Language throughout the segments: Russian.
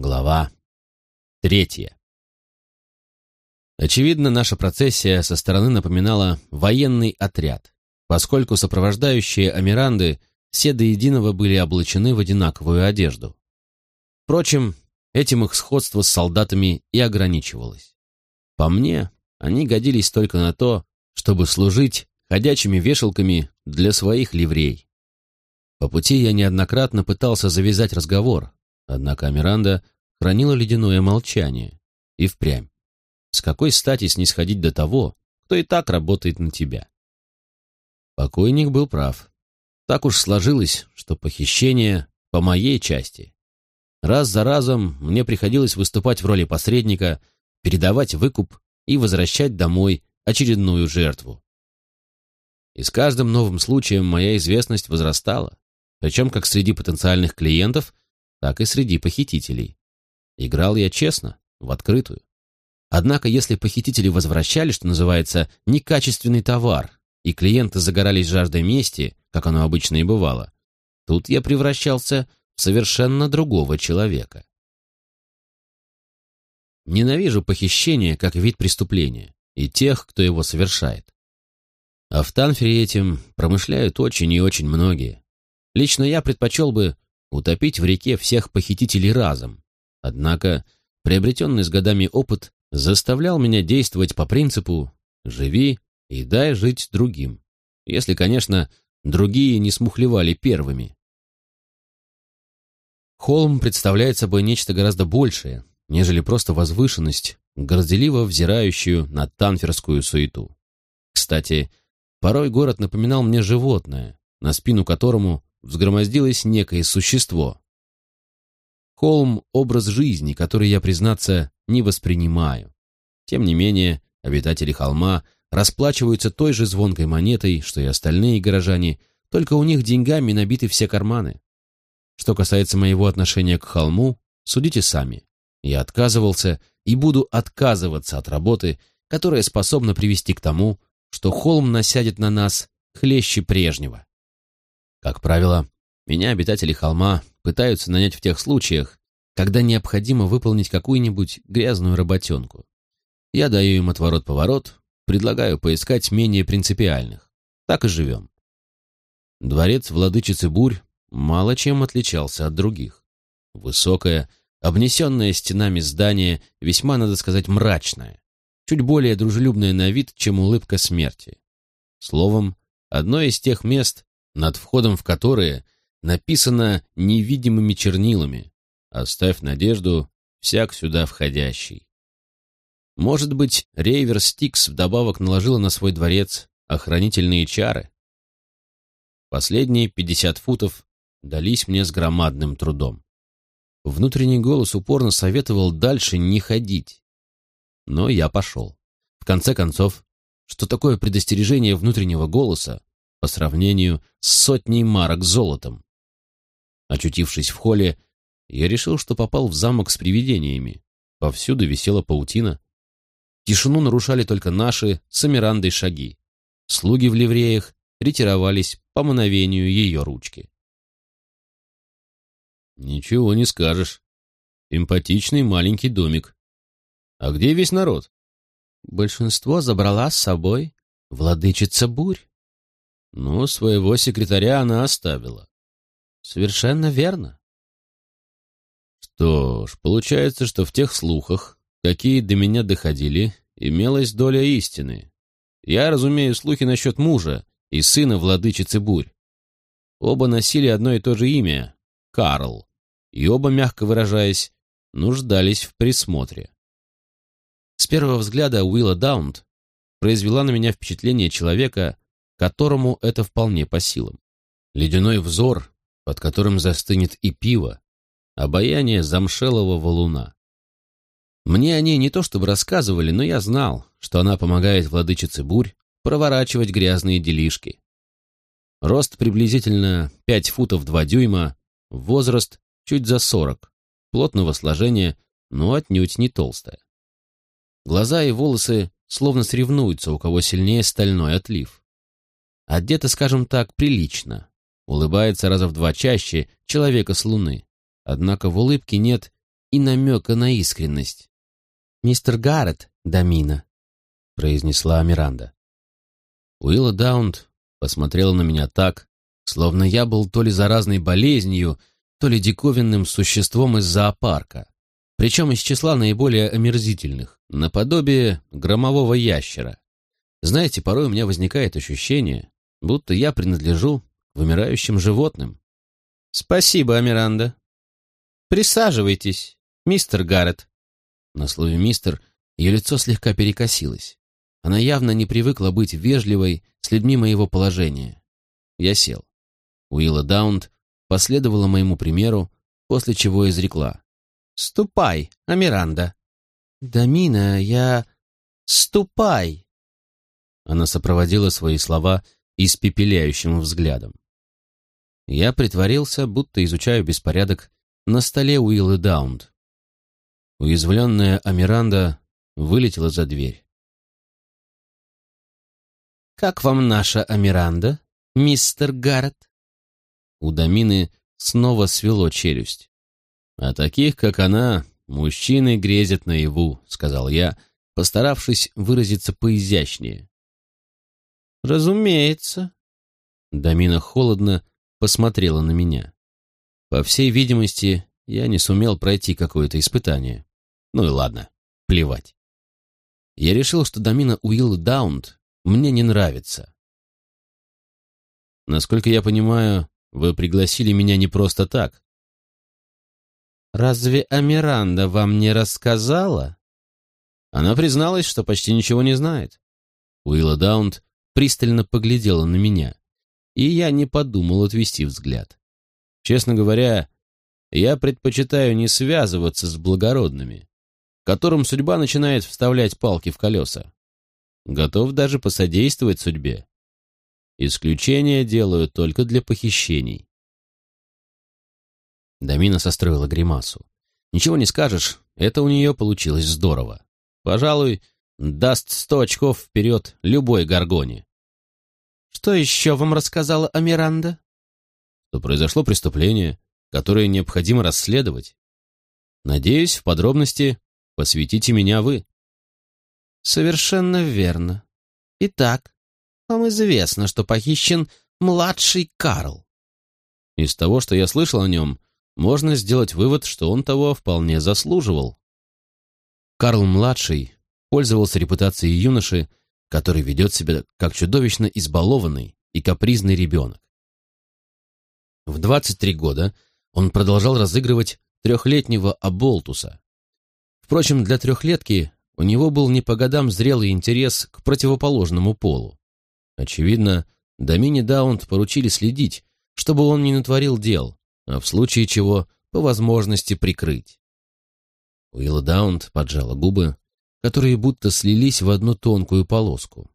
Глава третья. Очевидно, наша процессия со стороны напоминала военный отряд, поскольку сопровождающие Амиранды все до единого были облачены в одинаковую одежду. Впрочем, этим их сходство с солдатами и ограничивалось. По мне, они годились только на то, чтобы служить ходячими вешалками для своих ливрей. По пути я неоднократно пытался завязать разговор, однако Миранда хранила ледяное молчание. И впрямь. С какой стати снисходить до того, кто и так работает на тебя? Покойник был прав. Так уж сложилось, что похищение по моей части. Раз за разом мне приходилось выступать в роли посредника, передавать выкуп и возвращать домой очередную жертву. И с каждым новым случаем моя известность возрастала причем как среди потенциальных клиентов, так и среди похитителей. Играл я честно, в открытую. Однако, если похитители возвращали, что называется, некачественный товар, и клиенты загорались жаждой мести, как оно обычно и бывало, тут я превращался в совершенно другого человека. Ненавижу похищение как вид преступления и тех, кто его совершает. А в Танфере этим промышляют очень и очень многие. Лично я предпочел бы утопить в реке всех похитителей разом. Однако приобретенный с годами опыт заставлял меня действовать по принципу «живи и дай жить другим», если, конечно, другие не смухлевали первыми. Холм представляет собой нечто гораздо большее, нежели просто возвышенность, горделиво взирающую на танферскую суету. Кстати, порой город напоминал мне животное, на спину которому взгромоздилось некое существо. Холм — образ жизни, который я, признаться, не воспринимаю. Тем не менее, обитатели холма расплачиваются той же звонкой монетой, что и остальные горожане, только у них деньгами набиты все карманы. Что касается моего отношения к холму, судите сами. Я отказывался и буду отказываться от работы, которая способна привести к тому, что холм насядет на нас хлеще прежнего. Как правило, меня обитатели холма пытаются нанять в тех случаях, когда необходимо выполнить какую-нибудь грязную работенку. Я даю им отворот-поворот, предлагаю поискать менее принципиальных. Так и живем. Дворец владычицы Бурь мало чем отличался от других. Высокое, обнесенное стенами здание, весьма, надо сказать, мрачное, чуть более дружелюбное на вид, чем улыбка смерти. Словом, одно из тех мест, над входом в которые написано невидимыми чернилами «Оставь надежду, всяк сюда входящий». Может быть, Рейвер Стикс вдобавок наложила на свой дворец охранительные чары? Последние пятьдесят футов дались мне с громадным трудом. Внутренний голос упорно советовал дальше не ходить. Но я пошел. В конце концов, что такое предостережение внутреннего голоса по сравнению с сотней марок золотом. Очутившись в холле, я решил, что попал в замок с привидениями. Повсюду висела паутина. Тишину нарушали только наши с Амирандой шаги. Слуги в ливреях ретировались по мановению ее ручки. «Ничего не скажешь. Симпатичный маленький домик. А где весь народ?» «Большинство забрала с собой владычица бурь». Ну, своего секретаря она оставила. Совершенно верно. Что ж, получается, что в тех слухах, какие до меня доходили, имелась доля истины. Я разумею слухи насчет мужа и сына владычицы Бурь. Оба носили одно и то же имя — Карл, и оба, мягко выражаясь, нуждались в присмотре. С первого взгляда Уилла Даунт произвела на меня впечатление человека, которому это вполне по силам. Ледяной взор, под которым застынет и пиво, обаяние замшелого валуна. Мне о ней не то чтобы рассказывали, но я знал, что она помогает владычице бурь проворачивать грязные делишки. Рост приблизительно 5 футов 2 дюйма, возраст чуть за 40, плотного сложения, но отнюдь не толстая. Глаза и волосы словно соревнуются, у кого сильнее стальной отлив. Одета, скажем так, прилично. Улыбается раза в два чаще человека с Луны. Однако в улыбке нет и намека на искренность. «Мистер Гаррет, Дамина», — произнесла Миранда. Уилла Даунт посмотрела на меня так, словно я был то ли заразной болезнью, то ли диковинным существом из зоопарка, причем из числа наиболее омерзительных, наподобие громового ящера. Знаете, порой у меня возникает ощущение, будто я принадлежу к вымирающим животным. «Спасибо, Амиранда. Присаживайтесь, мистер Гаррет». На слове «мистер» ее лицо слегка перекосилось. Она явно не привыкла быть вежливой с людьми моего положения. Я сел. Уилла Даунт последовала моему примеру, после чего изрекла. «Ступай, Амиранда». «Дамина, я...» «Ступай!» Она сопроводила свои слова испепеляющим взглядом. Я притворился, будто изучаю беспорядок на столе Уиллы Даунт. Уязвленная Амиранда вылетела за дверь. «Как вам наша Амиранда, мистер Гаррет?» У Дамины снова свело челюсть. «А таких, как она, мужчины грезят наяву», — сказал я, постаравшись выразиться поизящнее. «Разумеется». Дамина холодно посмотрела на меня. По всей видимости, я не сумел пройти какое-то испытание. Ну и ладно, плевать. Я решил, что Дамина Уилл Даунт мне не нравится. Насколько я понимаю, вы пригласили меня не просто так. Разве Амиранда вам не рассказала? Она призналась, что почти ничего не знает. Уилла Даунт пристально поглядела на меня, и я не подумал отвести взгляд. Честно говоря, я предпочитаю не связываться с благородными, которым судьба начинает вставлять палки в колеса. Готов даже посодействовать судьбе. Исключения делаю только для похищений. Дамина состроила гримасу. Ничего не скажешь, это у нее получилось здорово. Пожалуй, даст сто очков вперед любой горгоне. Что еще вам рассказала Амиранда? Что произошло преступление, которое необходимо расследовать. Надеюсь, в подробности посвятите меня вы. Совершенно верно. Итак, вам известно, что похищен младший Карл. Из того, что я слышал о нем, можно сделать вывод, что он того вполне заслуживал. Карл-младший пользовался репутацией юноши, который ведет себя как чудовищно избалованный и капризный ребенок. В 23 года он продолжал разыгрывать трехлетнего Аболтуса. Впрочем, для трехлетки у него был не по годам зрелый интерес к противоположному полу. Очевидно, Домини Даунт поручили следить, чтобы он не натворил дел, а в случае чего по возможности прикрыть. Уилла Даунт поджала губы, которые будто слились в одну тонкую полоску.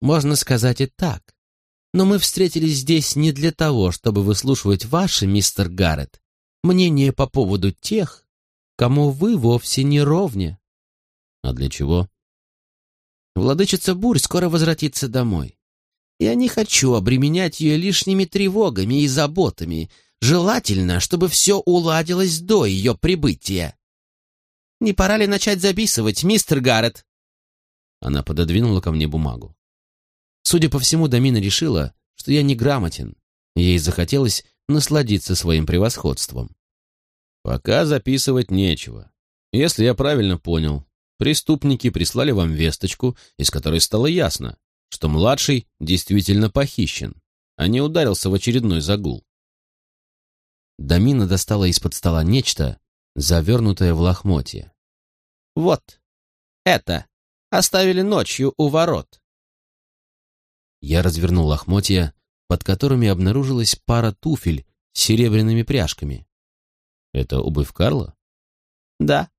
«Можно сказать и так. Но мы встретились здесь не для того, чтобы выслушивать ваши, мистер Гаррет, мнение по поводу тех, кому вы вовсе не ровня». «А для чего?» «Владычица Бурь скоро возвратится домой. Я не хочу обременять ее лишними тревогами и заботами. Желательно, чтобы все уладилось до ее прибытия. Не пора ли начать записывать, мистер Гаррет?» Она пододвинула ко мне бумагу. Судя по всему, Дамина решила, что я неграмотен. Ей захотелось насладиться своим превосходством. Пока записывать нечего. Если я правильно понял, преступники прислали вам весточку, из которой стало ясно, что младший действительно похищен, а не ударился в очередной загул. Дамина достала из-под стола нечто, завернутое в лохмотье. «Вот, это оставили ночью у ворот». Я развернул лохмотья, под которыми обнаружилась пара туфель с серебряными пряжками. Это обувь Карла? Да.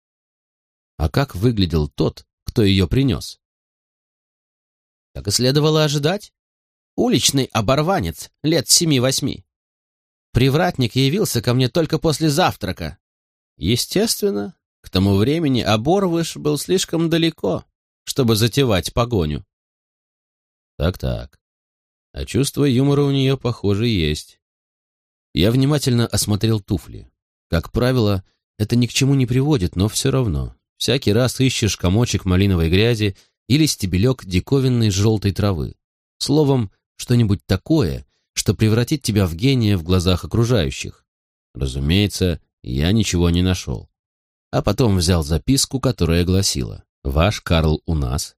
А как выглядел тот, кто ее принес? Как и следовало ожидать. Уличный оборванец, лет семи-восьми. Привратник явился ко мне только после завтрака. Естественно, к тому времени Оборвыш был слишком далеко, чтобы затевать погоню. Так-так. А чувство юмора у нее, похоже, есть. Я внимательно осмотрел туфли. Как правило, это ни к чему не приводит, но все равно. Всякий раз ищешь комочек малиновой грязи или стебелек диковинной желтой травы. Словом, что-нибудь такое, что превратит тебя в гения в глазах окружающих. Разумеется, я ничего не нашел. А потом взял записку, которая гласила «Ваш Карл у нас.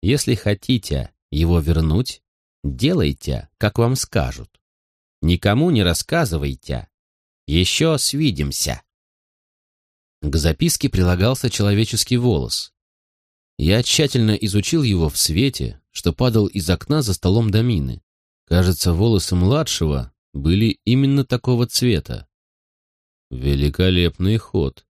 Если хотите его вернуть, делайте, как вам скажут. Никому не рассказывайте. Еще свидимся». К записке прилагался человеческий волос. Я тщательно изучил его в свете, что падал из окна за столом домины. Кажется, волосы младшего были именно такого цвета. Великолепный ход.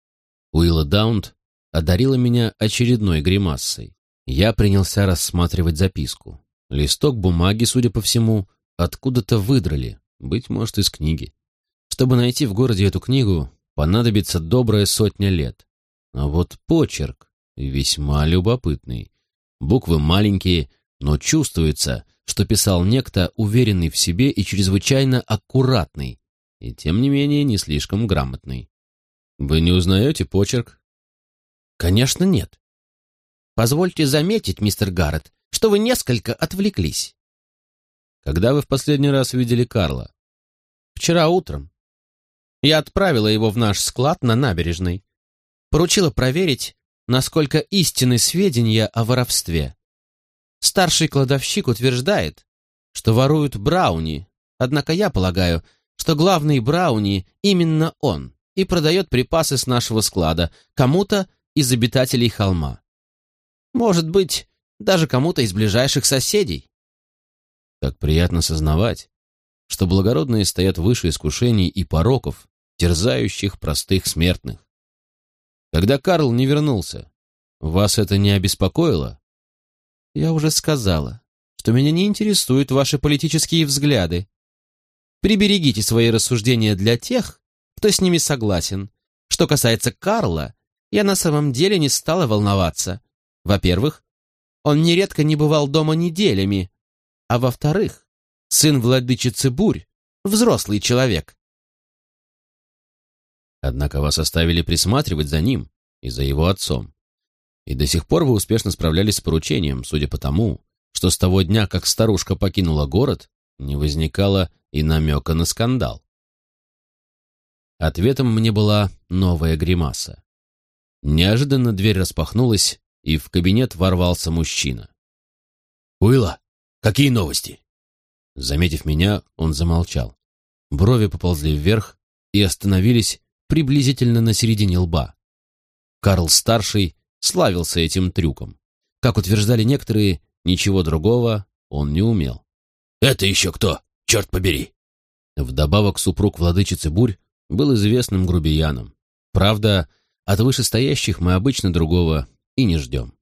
Уилла Даунт одарила меня очередной гримассой. Я принялся рассматривать записку. Листок бумаги, судя по всему, откуда-то выдрали, быть может, из книги. Чтобы найти в городе эту книгу, понадобится добрая сотня лет. А вот почерк весьма любопытный. Буквы маленькие, но чувствуется, что писал некто, уверенный в себе и чрезвычайно аккуратный, и тем не менее не слишком грамотный. Вы не узнаете почерк? Конечно, нет. Позвольте заметить, мистер Гаррет, что вы несколько отвлеклись. Когда вы в последний раз видели Карла? Вчера утром. Я отправила его в наш склад на набережной. Поручила проверить, насколько истинны сведения о воровстве. Старший кладовщик утверждает, что воруют Брауни, однако я полагаю, что главный Брауни именно он и продает припасы с нашего склада кому-то из обитателей холма. Может быть, даже кому-то из ближайших соседей. Как приятно сознавать, что благородные стоят выше искушений и пороков, терзающих простых смертных. Когда Карл не вернулся, вас это не обеспокоило? Я уже сказала, что меня не интересуют ваши политические взгляды. Приберегите свои рассуждения для тех, кто с ними согласен. Что касается Карла, я на самом деле не стала волноваться. Во-первых, он нередко не бывал дома неделями, а во-вторых, сын владычицы Бурь, взрослый человек. Однако вас оставили присматривать за ним и за его отцом. И до сих пор вы успешно справлялись с поручением, судя по тому, что с того дня, как старушка покинула город, не возникало и намека на скандал. Ответом мне была новая гримаса. Неожиданно дверь распахнулась, и в кабинет ворвался мужчина. «Уилла, какие новости?» Заметив меня, он замолчал. Брови поползли вверх и остановились приблизительно на середине лба. Карл-старший славился этим трюком. Как утверждали некоторые, ничего другого он не умел. «Это еще кто? Черт побери!» Вдобавок супруг владычицы Бурь был известным грубияном. Правда, от вышестоящих мы обычно другого и не ждем.